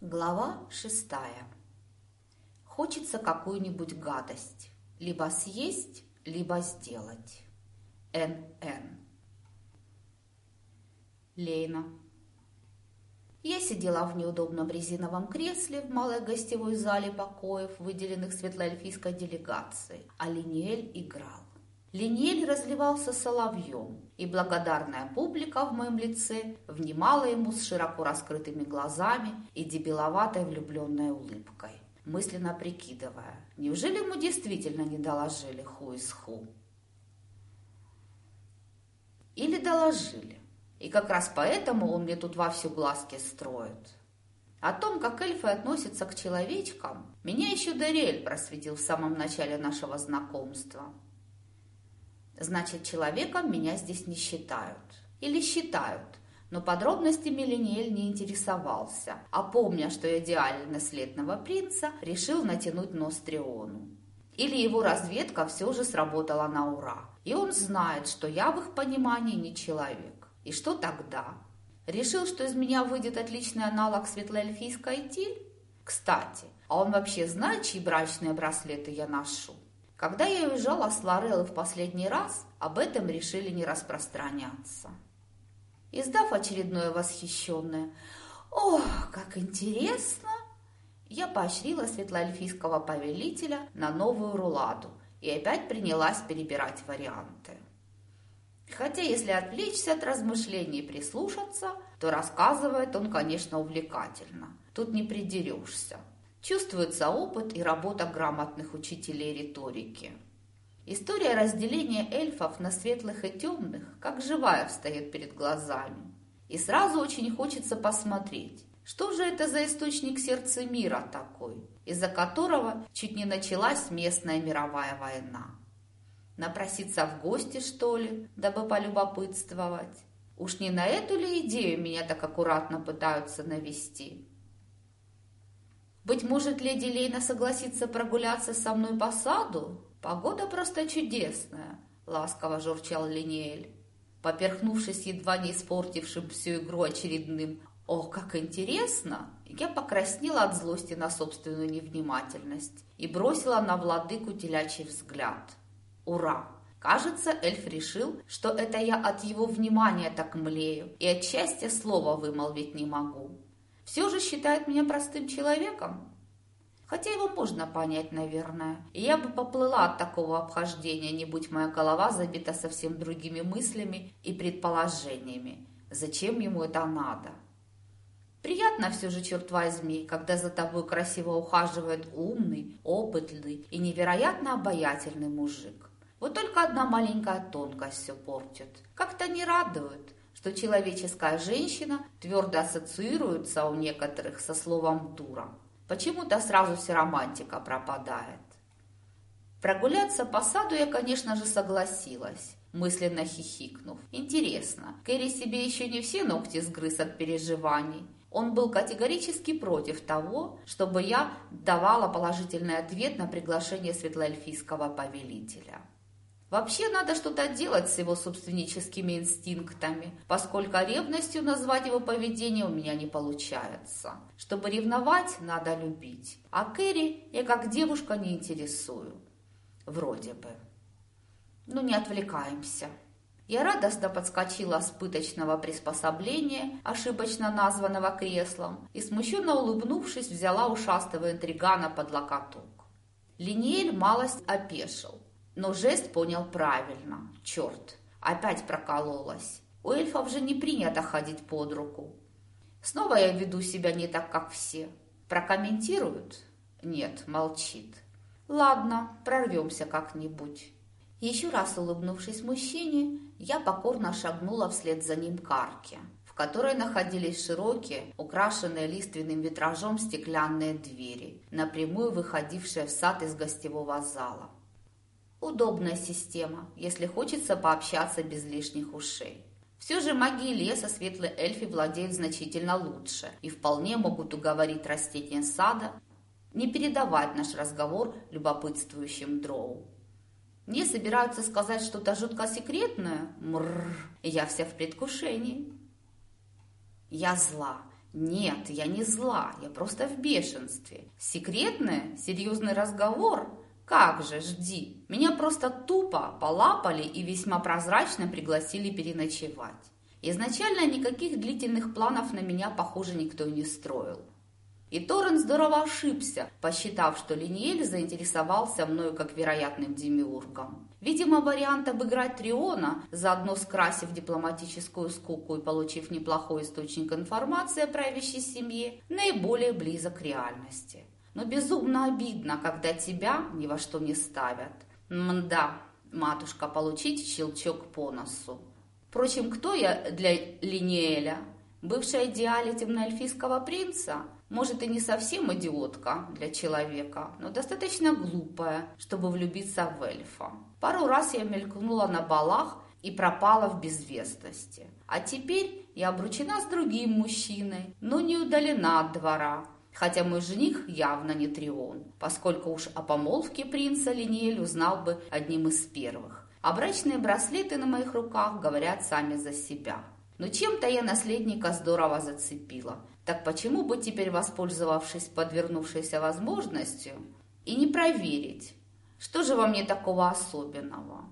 Глава шестая. Хочется какую-нибудь гадость. Либо съесть, либо сделать. Н.Н. Лейна. Я сидела в неудобном резиновом кресле в малой гостевой зале покоев, выделенных светлоэльфийской делегацией, а Линиэль играл. Линель разливался соловьем, и благодарная публика в моем лице внимала ему с широко раскрытыми глазами и дебиловатой влюбленной улыбкой, мысленно прикидывая, неужели ему действительно не доложили ху из ху? Или доложили, и как раз поэтому он мне тут во всю глазки строит. О том, как эльфы относятся к человечкам, меня еще Дарель просветил в самом начале нашего знакомства – Значит, человеком меня здесь не считают. Или считают, но подробностями Линель не интересовался, а помня, что я идеальный наследного принца, решил натянуть нос Триону. Или его разведка все же сработала на ура, и он знает, что я в их понимании не человек. И что тогда? Решил, что из меня выйдет отличный аналог светлоэльфийской Тиль? Кстати, а он вообще знает, чьи брачные браслеты я ношу? Когда я уезжала с Лореллы в последний раз, об этом решили не распространяться. Издав очередное восхищенное «Ох, как интересно!», я поощрила светлоэльфийского повелителя на новую руладу и опять принялась перебирать варианты. Хотя, если отвлечься от размышлений и прислушаться, то рассказывает он, конечно, увлекательно. Тут не придерешься. Чувствуется опыт и работа грамотных учителей риторики. История разделения эльфов на светлых и темных, как живая, встает перед глазами. И сразу очень хочется посмотреть, что же это за источник сердца мира такой, из-за которого чуть не началась местная мировая война. Напроситься в гости, что ли, дабы полюбопытствовать? Уж не на эту ли идею меня так аккуратно пытаются навести? Быть может, леди Лейна согласится прогуляться со мной по саду? Погода просто чудесная, ласково журчал Линеэль. Поперхнувшись едва не испортившим всю игру очередным «Ох, как интересно!», я покраснела от злости на собственную невнимательность и бросила на владыку телячий взгляд. «Ура!» Кажется, эльф решил, что это я от его внимания так млею и от счастья слова вымолвить не могу все же считает меня простым человеком. Хотя его можно понять, наверное. Я бы поплыла от такого обхождения, не будь моя голова забита совсем другими мыслями и предположениями. Зачем ему это надо? Приятно все же, черт возьми, когда за тобой красиво ухаживает умный, опытный и невероятно обаятельный мужик. Вот только одна маленькая тонкость все портит. Как-то не радует что человеческая женщина твердо ассоциируется у некоторых со словом «дура». Почему-то сразу вся романтика пропадает. Прогуляться по саду я, конечно же, согласилась, мысленно хихикнув. Интересно, Кэрри себе еще не все ногти сгрыз от переживаний. Он был категорически против того, чтобы я давала положительный ответ на приглашение светлоэльфийского повелителя. Вообще надо что-то делать с его собственническими инстинктами, поскольку ревностью назвать его поведение у меня не получается. Чтобы ревновать, надо любить. А Кэрри я как девушка не интересую. Вроде бы. Ну не отвлекаемся. Я радостно подскочила с пыточного приспособления, ошибочно названного креслом, и, смущенно улыбнувшись, взяла ушастого интригана под локоток. Линеэль малость опешил, но жест понял правильно. Черт, опять прокололась. У эльфов же не принято ходить под руку. Снова я веду себя не так, как все. Прокомментируют? Нет, молчит. Ладно, прорвемся как-нибудь. Еще раз улыбнувшись мужчине, я покорно шагнула вслед за ним к арке, в которой находились широкие, украшенные лиственным витражом стеклянные двери, напрямую выходившие в сад из гостевого зала. Удобная система, если хочется пообщаться без лишних ушей. Все же магии леса светлые эльфи владеют значительно лучше и вполне могут уговорить растения сада не передавать наш разговор любопытствующим дроу. Мне собираются сказать что-то жутко секретное? Мрррр, я вся в предвкушении. Я зла, Нет, я не зла, я просто в бешенстве. Секретный, серьезный разговор? Как же, жди. Меня просто тупо полапали и весьма прозрачно пригласили переночевать. Изначально никаких длительных планов на меня, похоже, никто не строил. И Торрен здорово ошибся, посчитав, что Линиэль заинтересовался мною как вероятным демиургом. Видимо, вариант обыграть Триона, заодно скрасив дипломатическую скуку и получив неплохой источник информации о правящей семье, наиболее близок к реальности. Но безумно обидно, когда тебя ни во что не ставят. Мда, матушка, получить щелчок по носу. Впрочем, кто я для Линиэля? Бывшая идеале темноэльфийского принца – может, и не совсем идиотка для человека, но достаточно глупая, чтобы влюбиться в эльфа. Пару раз я мелькнула на балах и пропала в безвестности. А теперь я обручена с другим мужчиной, но не удалена от двора. Хотя мой жених явно не Трион, поскольку уж о помолвке принца Линиэль узнал бы одним из первых. А брачные браслеты на моих руках говорят сами за себя. Но чем-то я наследника здорово зацепила. Так почему бы теперь, воспользовавшись подвернувшейся возможностью, и не проверить, что же во мне такого особенного?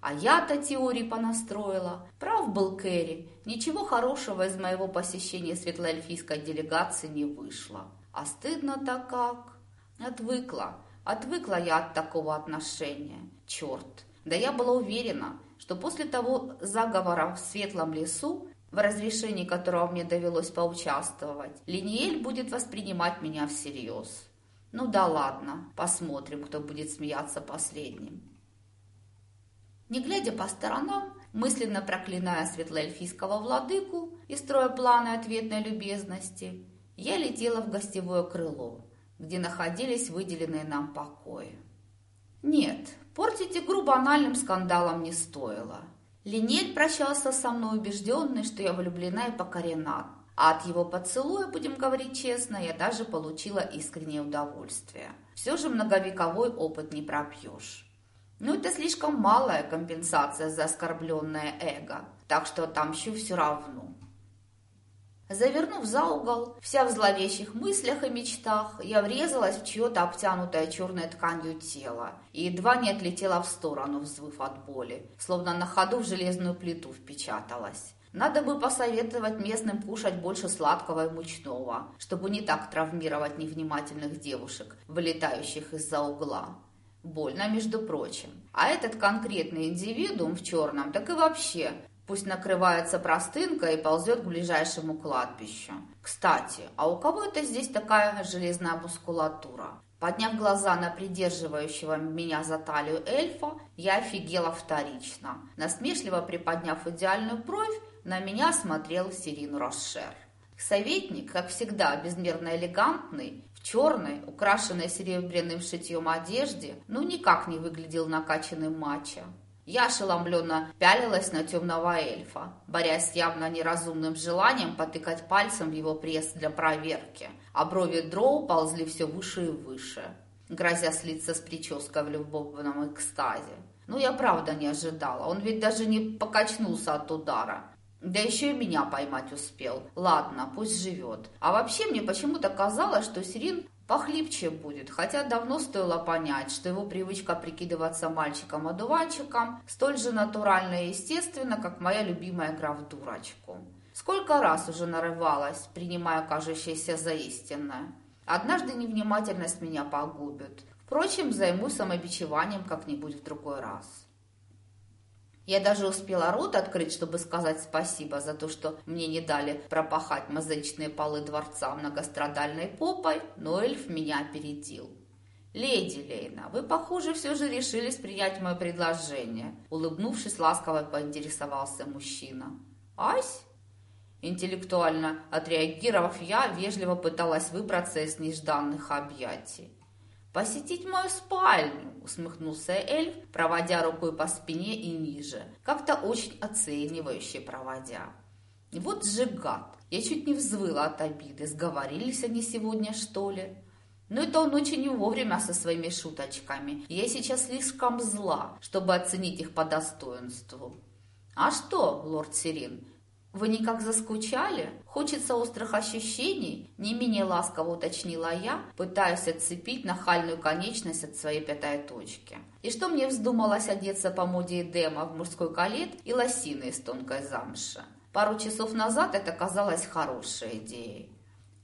А я-то теории понастроила. Прав был Кэрри. Ничего хорошего из моего посещения светлоэльфийской делегации не вышло. А стыдно-то как. Отвыкла. Отвыкла я от такого отношения. Черт. Да я была уверена, что после того заговора в Светлом лесу в разрешении которого мне довелось поучаствовать, Линиэль будет воспринимать меня всерьез. Ну да ладно, посмотрим, кто будет смеяться последним. Не глядя по сторонам, мысленно проклиная светлоэльфийского владыку и строя планы ответной любезности, я летела в гостевое крыло, где находились выделенные нам покои. Нет, портить игру банальным скандалом не стоило – Линель прощался со мной убежденный, что я влюблена и покорена. А от его поцелуя, будем говорить честно, я даже получила искреннее удовольствие. Все же многовековой опыт не пропьешь. Но это слишком малая компенсация за оскорбленное эго, так что отомщу все равно. Завернув за угол, вся в зловещих мыслях и мечтах, я врезалась в чье-то обтянутое черной тканью тело и едва не отлетела в сторону, взвыв от боли, словно на ходу в железную плиту впечаталась. Надо бы посоветовать местным кушать больше сладкого и мучного, чтобы не так травмировать невнимательных девушек, вылетающих из-за угла. Больно, между прочим. А этот конкретный индивидуум в черном так и вообще Пусть накрывается простынка и ползет к ближайшему кладбищу. Кстати, а у кого это здесь такая железная мускулатура? Подняв глаза на придерживающего меня за талию эльфа, я офигела вторично. Насмешливо приподняв идеальную бровь, на меня смотрел Сирин Рошер. Советник, как всегда, безмерно элегантный, в черной, украшенной серебряным шитьем одежде, ну никак не выглядел накачанным мачо. Я ошеломленно пялилась на темного эльфа, борясь с явно неразумным желанием потыкать пальцем в его пресс для проверки, а брови дроу ползли все выше и выше, грозя слиться с прической в любовном экстазе. Ну, я правда не ожидала, он ведь даже не покачнулся от удара. Да еще и меня поймать успел. Ладно, пусть живет. А вообще мне почему-то казалось, что Сирин Похлипче будет, хотя давно стоило понять, что его привычка прикидываться мальчиком-одуванчиком столь же натуральна и естественна, как моя любимая игра в дурочку. Сколько раз уже нарывалась, принимая кажущееся за истинное. Однажды невнимательность меня погубит. Впрочем, займусь самобичеванием как-нибудь в другой раз. Я даже успела рот открыть, чтобы сказать спасибо за то, что мне не дали пропахать мозаичные полы дворца многострадальной попой, но эльф меня опередил. «Леди Лейна, вы, похоже, все же решились принять мое предложение», улыбнувшись, ласково поинтересовался мужчина. «Ась?» Интеллектуально отреагировав, я вежливо пыталась выбраться из нежданных объятий. «Посетить мою спальню!» – усмехнулся эльф, проводя рукой по спине и ниже, как-то очень оценивающе проводя. «Вот же гад! Я чуть не взвыла от обиды. Сговорились они сегодня, что ли?» Но это он очень не вовремя со своими шуточками. Я сейчас слишком зла, чтобы оценить их по достоинству. «А что, лорд Сирин, «Вы никак заскучали? Хочется острых ощущений?» Не менее ласково уточнила я, пытаясь отцепить нахальную конечность от своей пятой точки. И что мне вздумалось одеться по моде Эдема в мужской калет и лосины из тонкой замши. Пару часов назад это казалось хорошей идеей.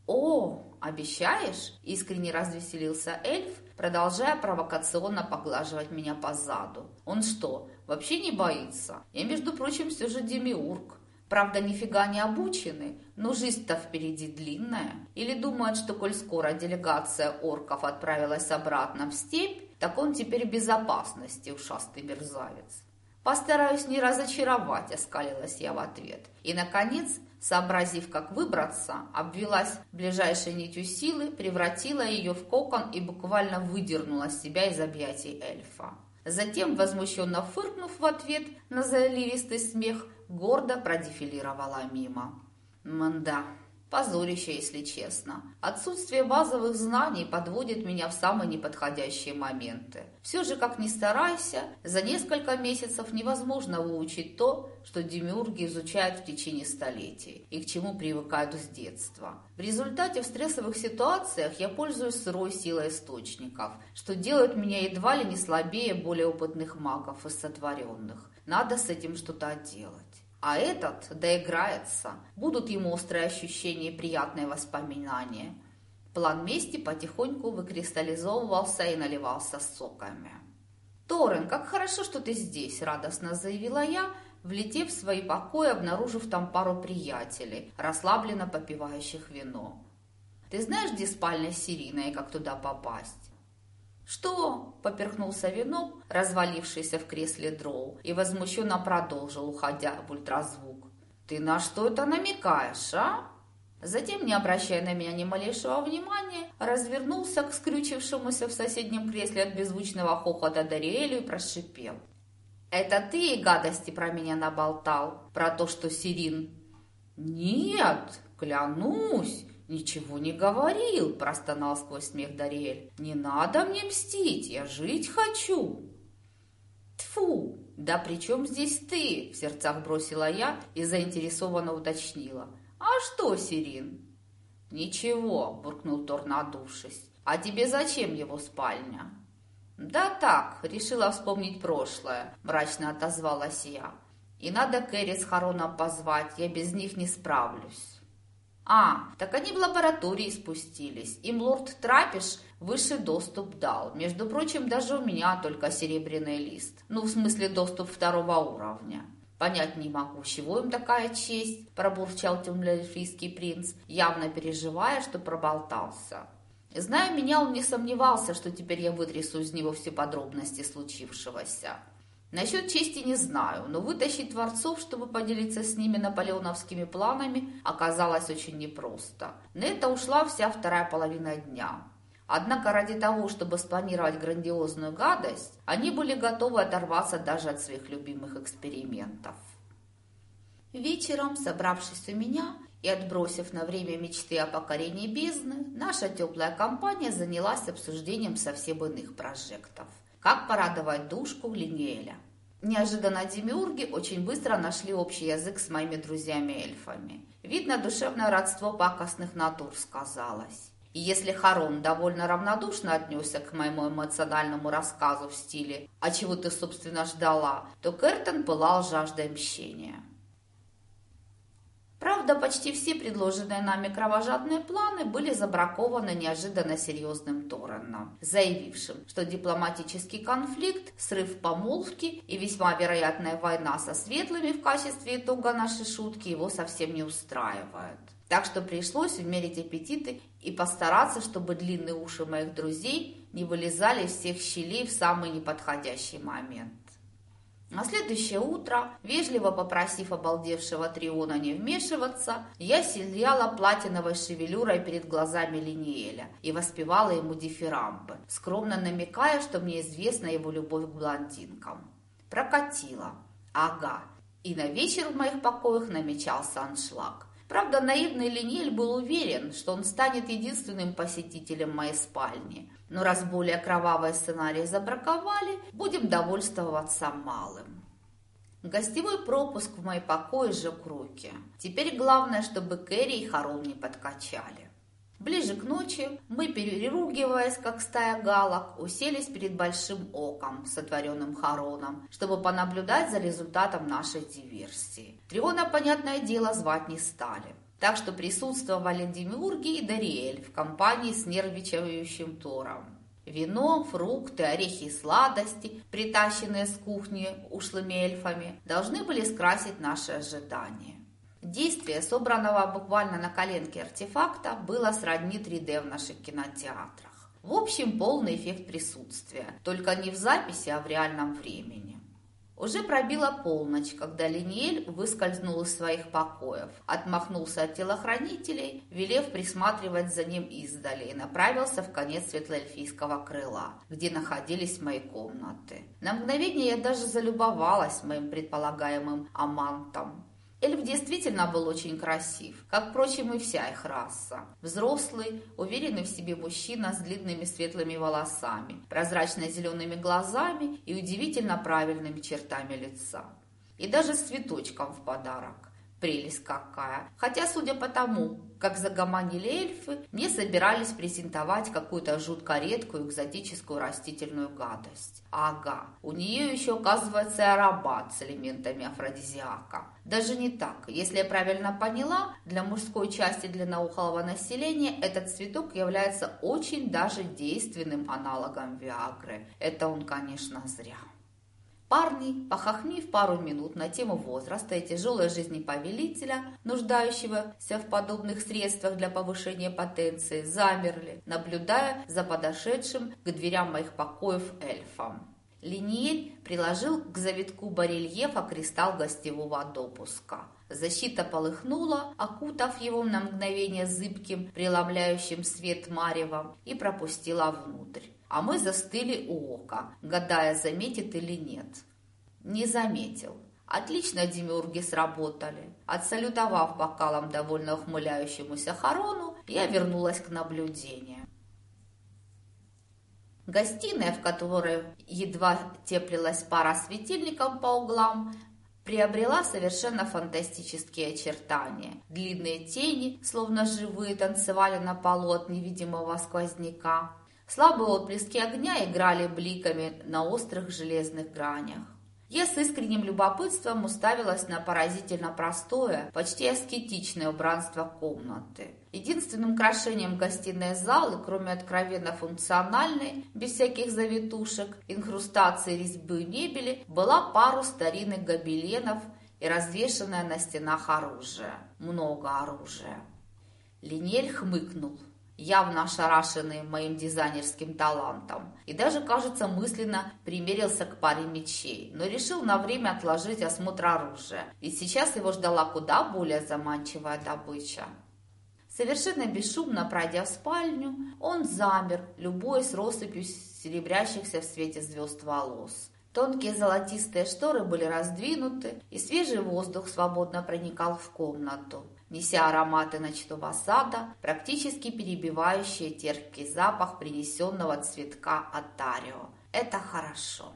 «О, обещаешь?» – искренне развеселился эльф, продолжая провокационно поглаживать меня по заду. «Он что, вообще не боится? Я, между прочим, все же демиург». Правда, нифига не обучены, но жизнь-то впереди длинная. Или думают, что коль скоро делегация орков отправилась обратно в степь, так он теперь в безопасности, ушастый мерзавец. «Постараюсь не разочаровать», – оскалилась я в ответ. И, наконец, сообразив, как выбраться, обвелась ближайшей нитью силы, превратила ее в кокон и буквально выдернула себя из объятий эльфа. Затем, возмущенно фыркнув в ответ на заливистый смех, гордо продефилировала мимо. Мда, позорище, если честно. Отсутствие базовых знаний подводит меня в самые неподходящие моменты. Все же, как ни старайся, за несколько месяцев невозможно выучить то, что демиурги изучают в течение столетий и к чему привыкают с детства. В результате в стрессовых ситуациях я пользуюсь сырой силой источников, что делает меня едва ли не слабее более опытных магов и сотворенных. Надо с этим что-то делать. А этот доиграется, будут ему острые ощущения и приятные воспоминания. План мести потихоньку выкристаллизовывался и наливался соками. «Торрен, как хорошо, что ты здесь!» – радостно заявила я, влетев в свои покои, обнаружив там пару приятелей, расслабленно попивающих вино. «Ты знаешь, где спальня Сирина и как туда попасть?» «Что?» – поперхнулся вином, развалившийся в кресле дроу, и возмущенно продолжил, уходя в ультразвук. «Ты на что это намекаешь, а?» Затем, не обращая на меня ни малейшего внимания, развернулся к скрючившемуся в соседнем кресле от беззвучного хохота Дариэлю и прошипел. «Это ты гадости про меня наболтал? Про то, что Сирин?» «Нет, клянусь, «Ничего не говорил», – простонал сквозь смех Дариэль. «Не надо мне мстить, я жить хочу». Тфу, да при чем здесь ты?» – в сердцах бросила я и заинтересованно уточнила. «А что, Сирин?» «Ничего», – буркнул Тор, надувшись. «А тебе зачем его спальня?» «Да так, решила вспомнить прошлое», – мрачно отозвалась я. «И надо Кэрри с Хароном позвать, я без них не справлюсь». А, так они в лаборатории спустились. Им лорд Трапиш высший доступ дал. Между прочим, даже у меня только серебряный лист. Ну, в смысле, доступ второго уровня. Понять не могу, чего им такая честь, пробурчал темноэльфийский принц, явно переживая, что проболтался. Зная меня, он не сомневался, что теперь я вытрясу из него все подробности случившегося. Насчет чести не знаю, но вытащить творцов, чтобы поделиться с ними наполеоновскими планами, оказалось очень непросто. На это ушла вся вторая половина дня. Однако ради того, чтобы спланировать грандиозную гадость, они были готовы оторваться даже от своих любимых экспериментов. Вечером, собравшись у меня и отбросив на время мечты о покорении бездны, наша теплая компания занялась обсуждением совсем иных прожектов. Как порадовать душку Линеэля? Неожиданно демиурги очень быстро нашли общий язык с моими друзьями-эльфами. Видно, душевное родство пакостных натур сказалось. И если Харон довольно равнодушно отнесся к моему эмоциональному рассказу в стиле «А чего ты, собственно, ждала?», то Кертон пылал жаждой мщения. Правда, почти все предложенные нами кровожадные планы были забракованы неожиданно серьезным Торреном, заявившим, что дипломатический конфликт, срыв помолвки и весьма вероятная война со светлыми в качестве итога нашей шутки его совсем не устраивают. Так что пришлось умерить аппетиты и постараться, чтобы длинные уши моих друзей не вылезали из всех щелей в самый неподходящий момент. На следующее утро, вежливо попросив обалдевшего Триона не вмешиваться, я сияла платиновой шевелюрой перед глазами Линиэля и воспевала ему дифирамбы, скромно намекая, что мне известна его любовь к блондинкам. Прокатила. Ага. И на вечер в моих покоях намечался аншлаг. Правда, наивный Линель был уверен, что он станет единственным посетителем моей спальни – но раз более кровавые сценарии забраковали, будем довольствоваться малым. Гостевой пропуск в мой покой сжег руки. Теперь главное, чтобы Кэрри и Харон не подкачали. Ближе к ночи мы, переругиваясь, как стая галок, уселись перед большим оком, сотворенным Хароном, чтобы понаблюдать за результатом нашей диверсии. Триона, понятное дело, звать не стали. Так что присутствовали Демиурги и Дариэль в компании с нервничающим Тором. Вино, фрукты, орехи и сладости, притащенные с кухни ушлыми эльфами, должны были скрасить наши ожидания. Действие собранного буквально на коленке артефакта было сродни 3D в наших кинотеатрах. В общем, полный эффект присутствия, только не в записи, а в реальном времени. Уже пробила полночь, когда Линиэль выскользнул из своих покоев, отмахнулся от телохранителей, велев присматривать за ним издали, и направился в конец светлоэльфийского крыла, где находились мои комнаты. На мгновение я даже залюбовалась моим предполагаемым амантом. Эльф действительно был очень красив, как, впрочем, и вся их раса. Взрослый, уверенный в себе мужчина с длинными светлыми волосами, прозрачно-зелеными глазами и удивительно правильными чертами лица. И даже с цветочком в подарок. Прелесть какая! Хотя, судя по тому, как загомонили эльфы, мне собирались презентовать какую-то жутко редкую экзотическую растительную гадость. Ага, у нее еще, оказывается, аромат с элементами афродизиака. Даже не так. Если я правильно поняла, для мужской части длинноухого населения этот цветок является очень даже действенным аналогом Виагры. Это он, конечно, зря. Парни, похохмив пару минут на тему возраста и тяжелой жизни повелителя, нуждающегося в подобных средствах для повышения потенции, замерли, наблюдая за подошедшим к дверям моих покоев эльфом. Линиель приложил к завитку барельефа кристалл гостевого допуска. Защита полыхнула, окутав его на мгновение зыбким, преломляющим свет маревом, и пропустила внутрь а мы застыли у ока, гадая, заметит или нет. Не заметил. Отлично демиурги сработали. Отсалютовав бокалом довольно ухмыляющемуся Харону, я вернулась к наблюдению. Гостиная, в которой едва теплилась пара светильников по углам, приобрела совершенно фантастические очертания. Длинные тени, словно живые, танцевали на полу от невидимого сквозняка. Слабые отблески огня играли бликами на острых железных гранях. Я с искренним любопытством уставилась на поразительно простое, почти аскетичное убранство комнаты. Единственным украшением гостиной залы, кроме откровенно функциональной, без всяких завитушек, инхрустации резьбы и мебели, была пару старинных гобеленов и развешанное на стенах оружие. Много оружия. Линель хмыкнул явно ошарашенный моим дизайнерским талантом, и даже, кажется, мысленно примерился к паре мечей, но решил на время отложить осмотр оружия, ведь сейчас его ждала куда более заманчивая добыча. Совершенно бесшумно пройдя в спальню, он замер, любуясь россыпью серебрящихся в свете звезд волос. Тонкие золотистые шторы были раздвинуты, и свежий воздух свободно проникал в комнату неся ароматы ночного сада, практически перебивающие терпкий запах принесенного цветка от Тарио. Это хорошо.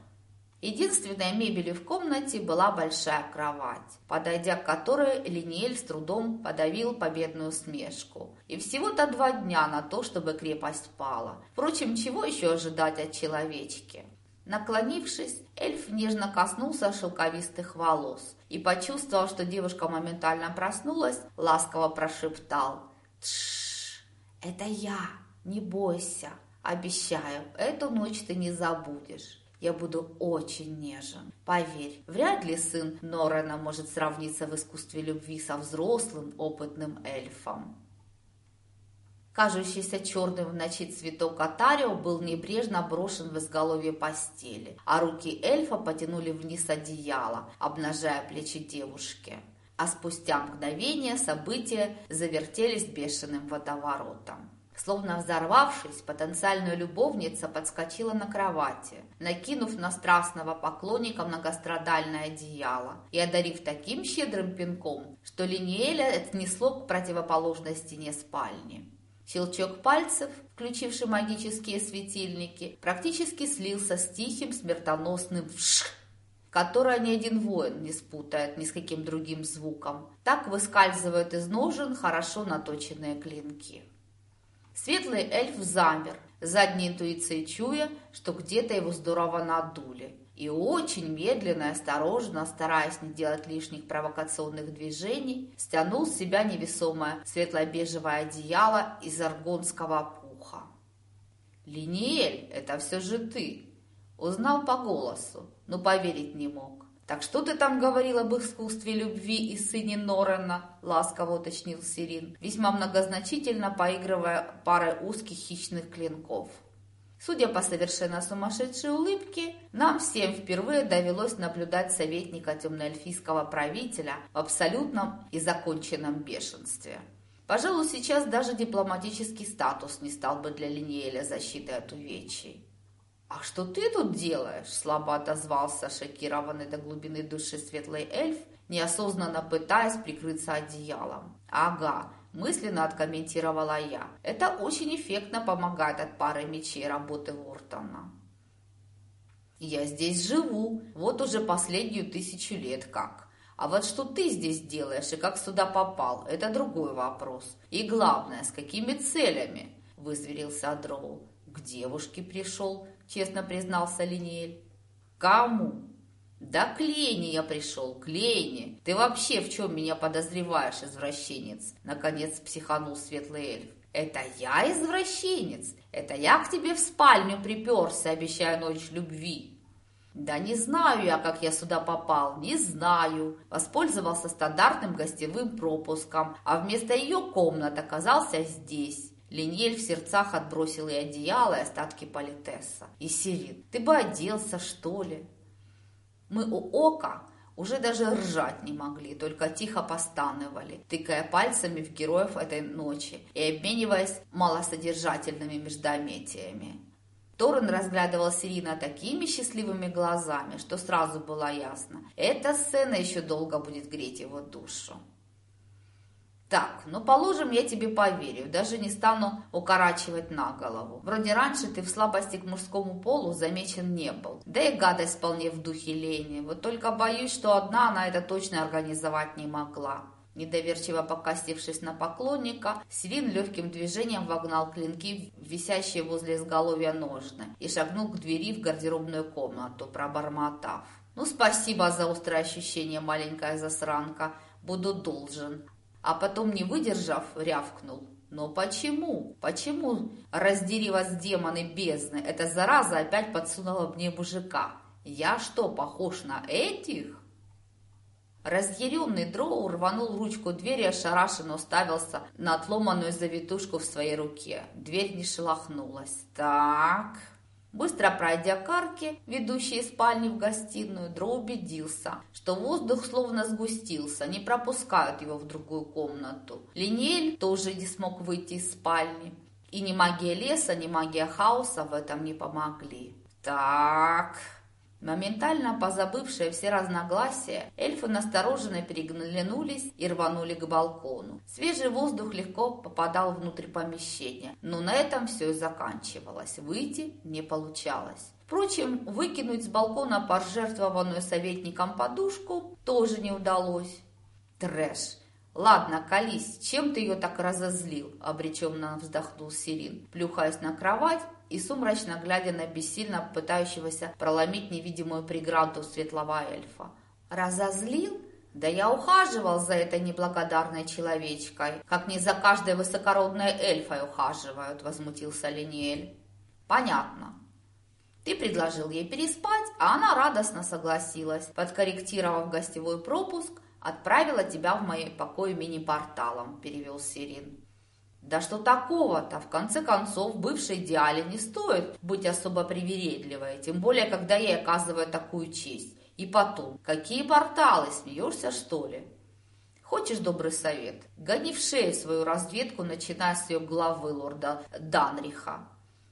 Единственной мебелью в комнате была большая кровать, подойдя к которой Линиэль с трудом подавил победную смешку. И всего-то два дня на то, чтобы крепость пала. Впрочем, чего еще ожидать от человечки? Наклонившись, эльф нежно коснулся шелковистых волос и, почувствовав, что девушка моментально проснулась, ласково прошептал «Тш, это я, не бойся, обещаю, эту ночь ты не забудешь». Я буду очень нежен. Поверь, вряд ли сын Норена может сравниться в искусстве любви со взрослым опытным эльфом. Кажущийся черным в ночи цветок Атарио был небрежно брошен в изголовье постели, а руки эльфа потянули вниз одеяло, обнажая плечи девушки. А спустя мгновение события завертелись бешеным водоворотом. Словно взорвавшись, потенциальная любовница подскочила на кровати, накинув на страстного поклонника многострадальное одеяло и одарив таким щедрым пинком, что Линиэля отнесло к противоположной стене спальни. Щелчок пальцев, включивший магические светильники, практически слился с тихим смертоносным «вшх», которое ни один воин не спутает ни с каким другим звуком. Так выскальзывают из ножен хорошо наточенные клинки. Светлый эльф замер, задней интуицией чуя, что где-то его здорово надули. И очень медленно и осторожно, стараясь не делать лишних провокационных движений, стянул с себя невесомое светло-бежевое одеяло из аргонского пуха. «Линиэль, это все же ты!» Узнал по голосу, но поверить не мог. «Так что ты там говорил об искусстве любви и сыне Норена?» – ласково уточнил Сирин, весьма многозначительно поигрывая парой узких хищных клинков. Судя по совершенно сумасшедшей улыбке, нам всем впервые довелось наблюдать советника темноэльфийского правителя в абсолютном и законченном бешенстве. Пожалуй, сейчас даже дипломатический статус не стал бы для Линеэля защитой от увечий. «А что ты тут делаешь?» – слабо отозвался шокированный до глубины души светлый эльф, неосознанно пытаясь прикрыться одеялом. «Ага», – мысленно откомментировала я. «Это очень эффектно помогает от пары мечей работы Уортона». «Я здесь живу, вот уже последнюю тысячу лет как. А вот что ты здесь делаешь и как сюда попал, это другой вопрос. И главное, с какими целями?» – вызверился Дроу. «К девушке пришел», – честно признался Линеэль. «Кому?» «Да к Лене я пришел, к Лене. Ты вообще в чем меня подозреваешь, извращенец?» Наконец психанул светлый эльф. «Это я извращенец? Это я к тебе в спальню приперся, обещая ночь любви?» «Да не знаю я, как я сюда попал, не знаю». Воспользовался стандартным гостевым пропуском, а вместо ее комнат оказался здесь. Линьель в сердцах отбросил и одеяло, и остатки политесса. И Сирин, ты бы оделся, что ли? Мы у Ока уже даже ржать не могли, только тихо постанывали, тыкая пальцами в героев этой ночи и обмениваясь малосодержательными междометиями. Торрен разглядывал Сирина такими счастливыми глазами, что сразу было ясно, эта сцена еще долго будет греть его душу. Так, ну положим, я тебе поверю, даже не стану укорачивать на голову. Вроде раньше ты в слабости к мужскому полу замечен не был. Да и гадость вполне в духе лени. Вот только боюсь, что одна она это точно организовать не могла. Недоверчиво покосившись на поклонника, Сирин легким движением вогнал клинки, висящие возле изголовья ножны, и шагнул к двери в гардеробную комнату, пробормотав. «Ну, спасибо за острое ощущение, маленькая засранка. Буду должен а потом, не выдержав, рявкнул. Но почему? Почему, раздери вас демоны бездны, эта зараза опять подсунула мне мужика? Я что, похож на этих? Разъяренный дроу рванул ручку двери, ошарашенно уставился на отломанную завитушку в своей руке. Дверь не шелохнулась. «Так, Быстро пройдя к арке, ведущей из спальни в гостиную, Дро убедился, что воздух словно сгустился, не пропускают его в другую комнату. Линель тоже не смог выйти из спальни. И ни магия леса, ни магия хаоса в этом не помогли. «Так...» Моментально позабывшие все разногласия, эльфы настороженно переглянулись и рванули к балкону. Свежий воздух легко попадал внутрь помещения, но на этом все и заканчивалось. Выйти не получалось. Впрочем, выкинуть с балкона пожертвованную советником подушку тоже не удалось. Трэш! «Ладно, колись, чем ты ее так разозлил?» – обреченно вздохнул Сирин, плюхаясь на кровать и сумрачно глядя на бессильно пытающегося проломить невидимую преграду светлого эльфа. «Разозлил? Да я ухаживал за этой неблагодарной человечкой, как не за каждой высокородной эльфой ухаживают», – возмутился Линиэль. «Понятно. Ты предложил ей переспать, а она радостно согласилась, подкорректировав гостевой пропуск, отправила тебя в мои покои мини-порталом», – перевел Сирин. Да что такого-то? В конце концов, бывшей идеале не стоит быть особо привередливой, тем более, когда ей оказывают такую честь. И потом, какие порталы, смеешься что ли? Хочешь добрый совет? Гони в шею свою разведку, начиная с ее главы лорда Данриха.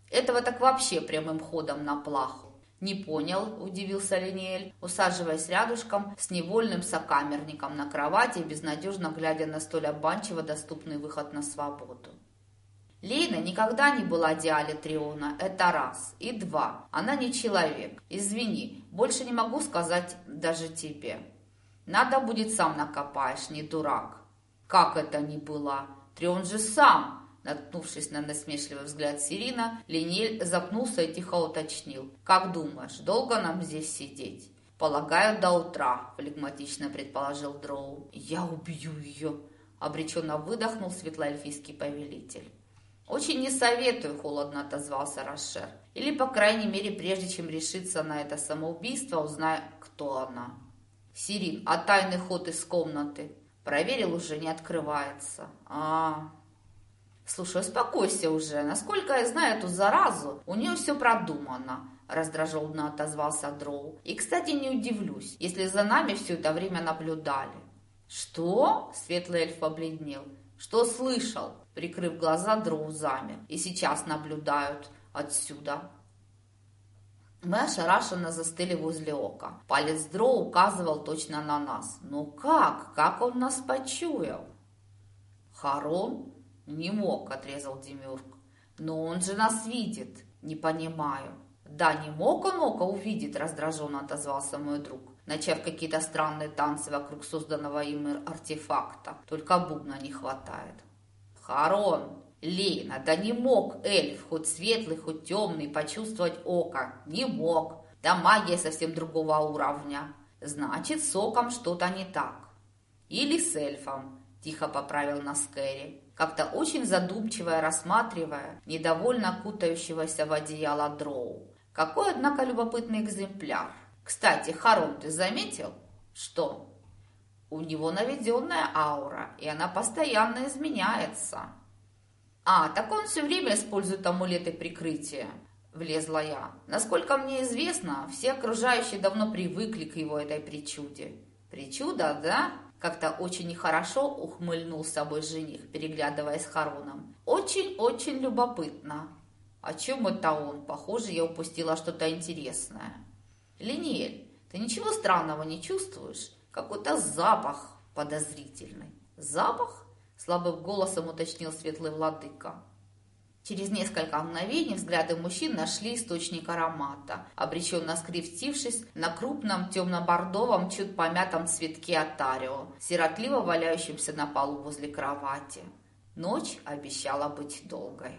Этого так вообще прямым ходом на плаху. «Не понял», – удивился Линеэль, усаживаясь рядышком с невольным сокамерником на кровати безнадежно глядя на столь обманчиво доступный выход на свободу. Лейн Сирина никогда не была Диале Триона, это раз. И два, она не человек. Извини, больше не могу сказать даже тебе. Надо будет сам накопаешь, не дурак. Как это не была? Трион же сам Наткнувшись на насмешливый взгляд Сирина, Линель запнулся и тихо уточнил. «Как думаешь, долго нам здесь сидеть?» «Полагаю, до утра», – флегматично предположил Дроу. «Я убью ее», – обреченно выдохнул светлоэльфийский повелитель. «Очень не советую», – холодно отозвался Рошер. «Или, по крайней мере, прежде чем решиться на это самоубийство, узнай, кто она». «Сирин, а тайный ход из комнаты?» «Проверил, уже не открывается». «А, «Слушай, успокойся уже. Насколько я знаю эту заразу, у нее все продумано», – раздраженно отозвался Дроу. «И, кстати, не удивлюсь, если за нами все это время наблюдали». «Что?» – светлый эльф побледнел. «Что слышал?» Прикрыв глаза, Дроу замер. «И сейчас наблюдают отсюда». Мы ошарашенно застыли возле ока. Палец Дроу указывал точно на нас. «Ну как? Как он нас почуял?» «Харон?» «Не мог», — отрезал Демюрк. «Но он же нас видит». «Не понимаю». «Да, не мог он око увидеть», — раздраженно отозвался мой друг, начав какие-то странные танцы вокруг созданного им артефакта. Только бубна не хватает. «Харон! Лейна, да не мог эльф, хоть светлый, хоть темный, почувствовать око. Не мог. Да магия совсем другого уровня. Значит, с оком что-то не так. Или с эльфом», — тихо поправил нас Кэрри как-то очень задумчиво рассматривая недовольно кутающегося в одеяло дроу. Какой, однако, любопытный экземпляр. Кстати, Харон, ты заметил? Что? У него наведенная аура, и она постоянно изменяется. А, так он все время использует амулеты прикрытия. Влезла я. Насколько мне известно, все окружающие давно привыкли к его этой причуде. Причуда, да? Как-то очень нехорошо ухмыльнул собой жених, переглядываясь с Хароном. Очень-очень любопытно. О чем это он? Похоже, я упустила что-то интересное. Линиэль, ты ничего странного не чувствуешь? Какой-то запах подозрительный. Запах? Слабым голосом уточнил светлый владыка. Через несколько мгновений взгляды мужчин нашли источник аромата, обреченно скрестившись на крупном темно-бордовом, чуть помятом цветке атарио, сиротливо валяющемся на полу возле кровати. Ночь обещала быть долгой.